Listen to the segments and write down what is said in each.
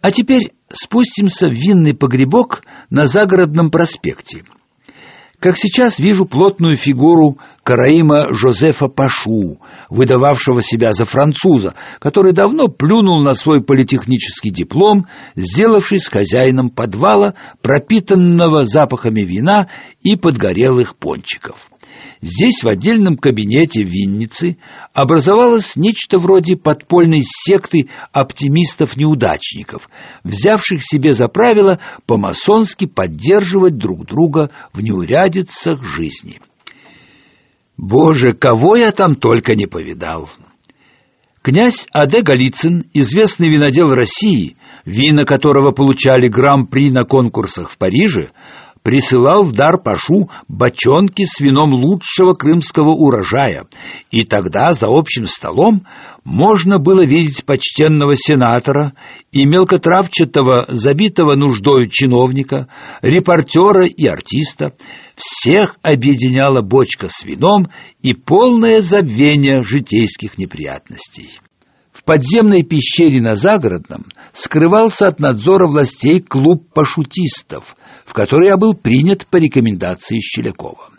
А теперь спустимся в винный погребок на загородном проспекте. Как сейчас вижу плотную фигуру караима Жозефа Пашу, выдававшего себя за француза, который давно плюнул на свой политехнический диплом, сделавшись хозяином подвала, пропитанного запахами вина и подгорелых пончиков. Здесь, в отдельном кабинете Винницы, образовалось нечто вроде подпольной секты оптимистов-неудачников, взявших себе за правило по-масонски поддерживать друг друга в неурядицах жизни. Боже, кого я там только не повидал! Князь А.Д. Голицын, известный винодел России, вина которого получали гран-при на конкурсах в Париже, присылал в дар Пашу бочонки с вином лучшего крымского урожая, и тогда за общим столом можно было видеть почтенного сенатора и мелкотравчатого, забитого нуждою чиновника, репортера и артиста. Всех объединяла бочка с вином и полное забвение житейских неприятностей. В подземной пещере на Загородном скрывался от надзора властей клуб пашутистов, в который я был принят по рекомендации Щелякова.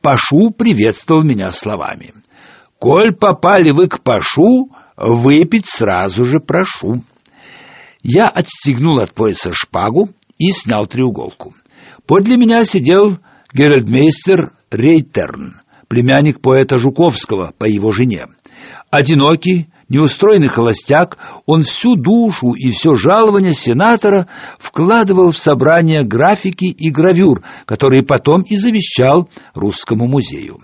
Пашу приветствовал меня словами. «Коль попали вы к Пашу, выпить сразу же прошу». Я отстегнул от пояса шпагу и снял треуголку. Подле меня сидел геральдмейстер Рейтерн, племянник поэта Жуковского по его жене. Одинокий, неустроенный холостяк, он всю душу и все жалование сенатора вкладывал в собрание графики и гравюр, которые потом и завещал русскому музею.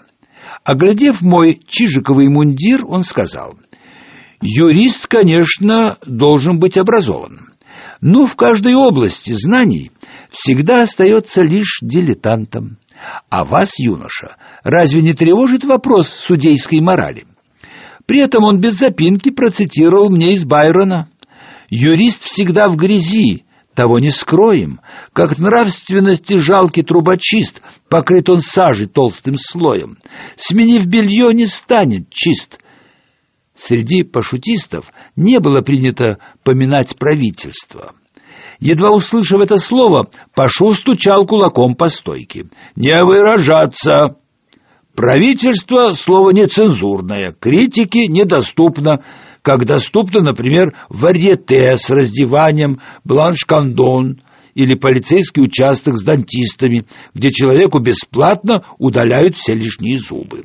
Оглядев мой чижиковый мундир, он сказал: "Юрист, конечно, должен быть образован, но в каждой области знаний всегда остается лишь дилетантом. А вас, юноша, разве не тревожит вопрос судейской морали?" При этом он без запинки процитировал мне из Байрона. «Юрист всегда в грязи, того не скроем. Как нравственности жалкий трубочист, покрыт он сажей толстым слоем. Сменив белье, не станет чист». Среди пашутистов не было принято поминать правительство. Едва услышав это слово, Пашу стучал кулаком по стойке. «Не выражаться!» Правительство — слово нецензурное, критике недоступно, как доступно, например, варьете с раздеванием, бланш-кандон или полицейский участок с дантистами, где человеку бесплатно удаляют все лишние зубы.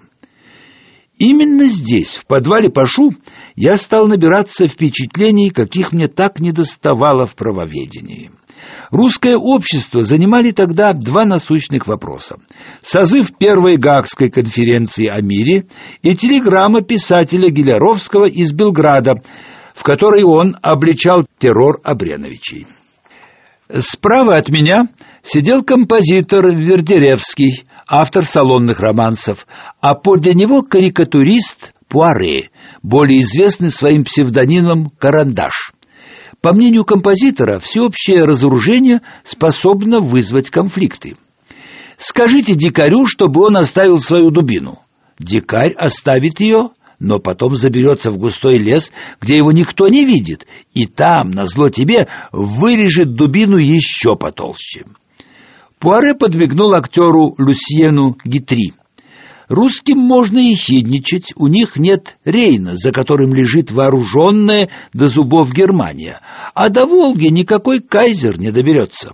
Именно здесь, в подвале Пашу, я стал набираться впечатлений, каких мне так недоставало в правоведении. Русское общество занимали тогда два насущных вопроса. Созыв Первой Гаагской конференции о мире и телеграмма писателя Геляровского из Белграда, в которой он обличал террор Абреновичей. Справа от меня сидел композитор Вердеревский, автор салонных романсов, а подле него карикатурист Пуаре, более известный своим псевдонимом Карандаш. По мнению композитора, всеобщее разоружение способно вызвать конфликты. Скажите дикарю, чтобы он оставил свою дубину. Дикарь оставит ее, но потом заберется в густой лес, где его никто не видит, и там, назло тебе, вырежет дубину еще потолще. Пуаре подмигнул актеру Люсьену Гитри. Русским можно и хидничать, у них нет Рейна, за которым лежит вооруженная до зубов Германия, а до Волги никакой кайзер не доберется.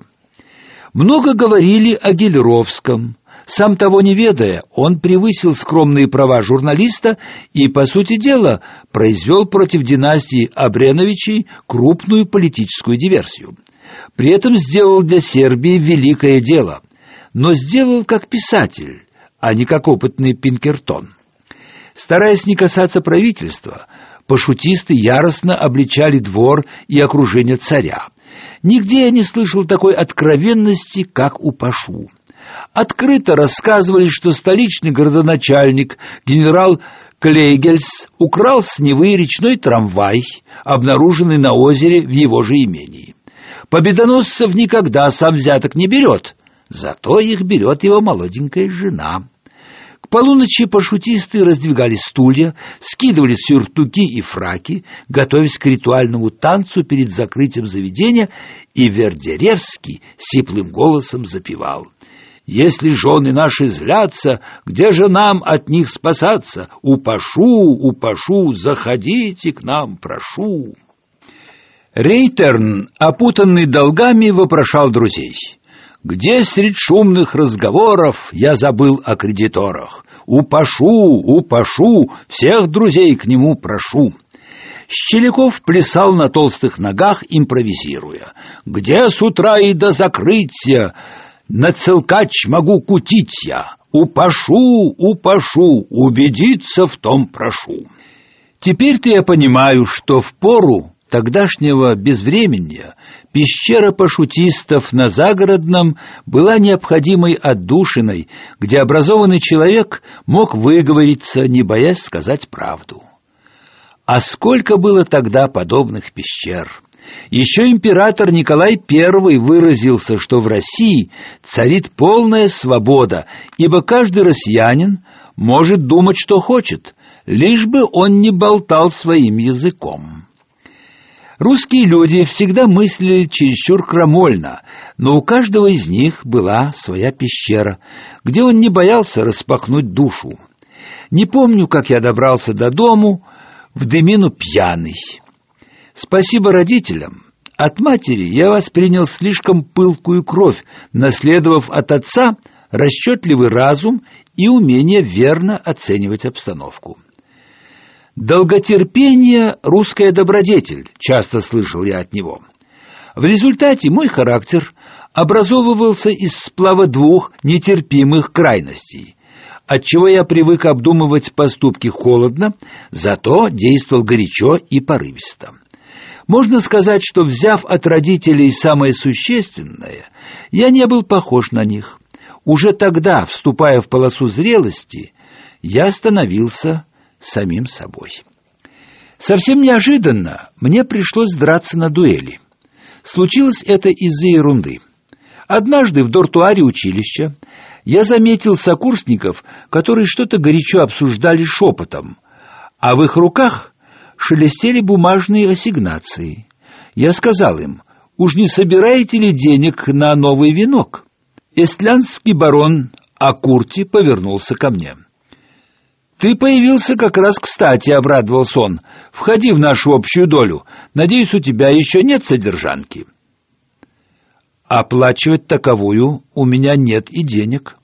Много говорили о Гелеровском. Сам того не ведая, он превысил скромные права журналиста и, по сути дела, произвел против династии Абреновичей крупную политическую диверсию. При этом сделал для Сербии великое дело, но сделал как писатель, а не как опытный Пинкертон. Стараясь не касаться правительства, пошутисты яростно обличали двор и окружение царя. Нигде я не слышал такой откровенности, как у Пашу. Открыто рассказывали, что столичный городоначальник генерал Клейгельс украл с Невы речной трамвай, обнаруженный на озере в его же имении. Победоносцев никогда сам взяток не берет, зато их берет его молоденькая жена полуночи пошутисты раздвигали стулья, скидывали сюртуки и фраки, готовясь к ритуальному танцу перед закрытием заведения, и Вердеревский сиплым голосом запевал — если жены наши злятся, где же нам от них спасаться? Упашу, упашу, заходите к нам, прошу. Рейтерн, опутанный долгами, вопрошал друзей. Где средь шумных разговоров я забыл о кредиторах? Упашу, упашу, всех друзей к нему прошу. Щеляков плясал на толстых ногах, импровизируя. Где с утра и до закрытия на целкач могу кутить я, упашу, упашу, убедиться в том прошу. Теперь-то я понимаю, что в пору тогдашнего безвременья пещера пошутистов на Загородном была необходимой отдушиной, где образованный человек мог выговориться, не боясь сказать правду. А сколько было тогда подобных пещер! Еще император Николай I выразился, что в России царит полная свобода, ибо каждый россиянин может думать, что хочет, лишь бы он не болтал своим языком. Русские люди всегда мыслили чересчур крамольно, но у каждого из них была своя пещера, где он не боялся распахнуть душу. Не помню, как я добрался до дому в дымину пьяный. Спасибо родителям. От матери я воспринял слишком пылкую кровь, наследовав от отца расчетливый разум и умение верно оценивать обстановку. Долготерпение — русская добродетель, часто слышал я от него. В результате мой характер образовывался из сплава двух нетерпимых крайностей, отчего я привык обдумывать поступки холодно, зато действовал горячо и порывисто. Можно сказать, что взяв от родителей самое существенное, я не был похож на них. Уже тогда, вступая в полосу зрелости, я становился самим собой. Совсем неожиданно мне пришлось драться на дуэли. Случилось это из-за ерунды. Однажды в дортуаре училища я заметил сокурсников, которые что-то горячо обсуждали шепотом, а в их руках шелестели бумажные ассигнации. Я сказал им, уж не собираете ли денег на новый венок? Эстлянский барон Акурти повернулся ко мне. Ты появился как раз кстати, обрадовался он. Входи в нашу общую долю. Надеюсь, у тебя еще нет содержанки. Оплачивать таковую у меня нет и денег.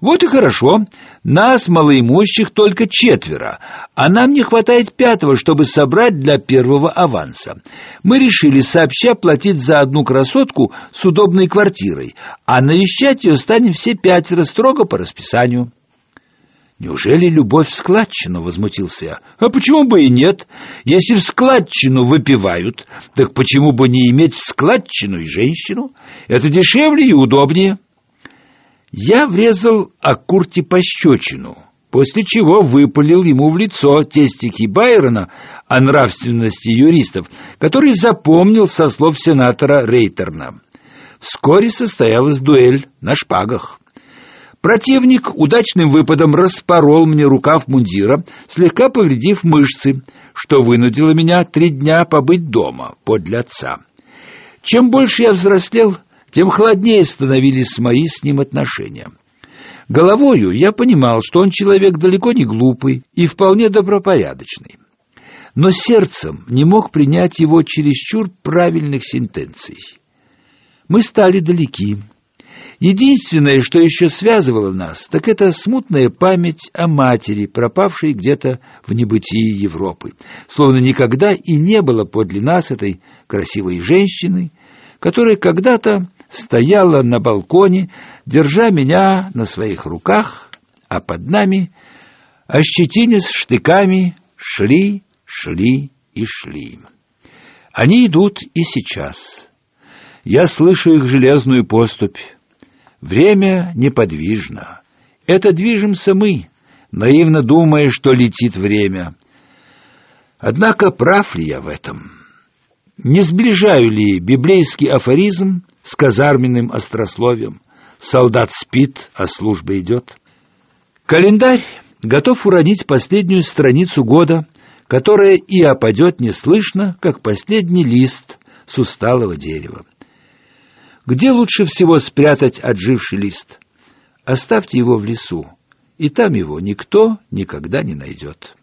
Вот и хорошо. Нас, малоимущих, только четверо, а нам не хватает пятого, чтобы собрать для первого аванса. Мы решили сообща платить за одну красотку с удобной квартирой, а навещать ее станем все пятеро строго по расписанию. Неужели любовь в складчину, возмутился я. А почему бы и нет? Если в складчину выпивают, так почему бы не иметь в складчину и женщину? Это дешевле и удобнее. Я врезал Аккурти пощечину, после чего выпалил ему в лицо те стихи Байрона о нравственности юристов, который запомнил со слов сенатора Рейтерна. Вскоре состоялась дуэль на шпагах. Противник удачным выпадом распорол мне рукав мундира, слегка повредив мышцы, что вынудило меня три дня побыть дома подле отца. Чем больше я взрослел, тем холоднее становились мои с ним отношения. Головою я понимал, что он человек далеко не глупый и вполне добропорядочный. Но сердцем не мог принять его чересчур правильных сентенций. Мы стали далеки. Единственное, что еще связывало нас, так это смутная память о матери, пропавшей где-то в небытии Европы. Словно никогда и не было подле нас этой красивой женщины, которая когда-то стояла на балконе, держа меня на своих руках, а под нами, ощетинясь штыками, шли, шли и шли. Они идут и сейчас. Я слышу их железную поступь. Время неподвижно. Это движемся мы, наивно думая, что летит время. Однако прав ли я в этом? Не сближаю ли библейский афоризм с казарменным острословием. Солдат спит, а служба идет. Календарь готов уронить последнюю страницу года, которая и опадет неслышно, как последний лист с усталого дерева. Где лучше всего спрятать отживший лист? Оставьте его в лесу, и там его никто никогда не найдет.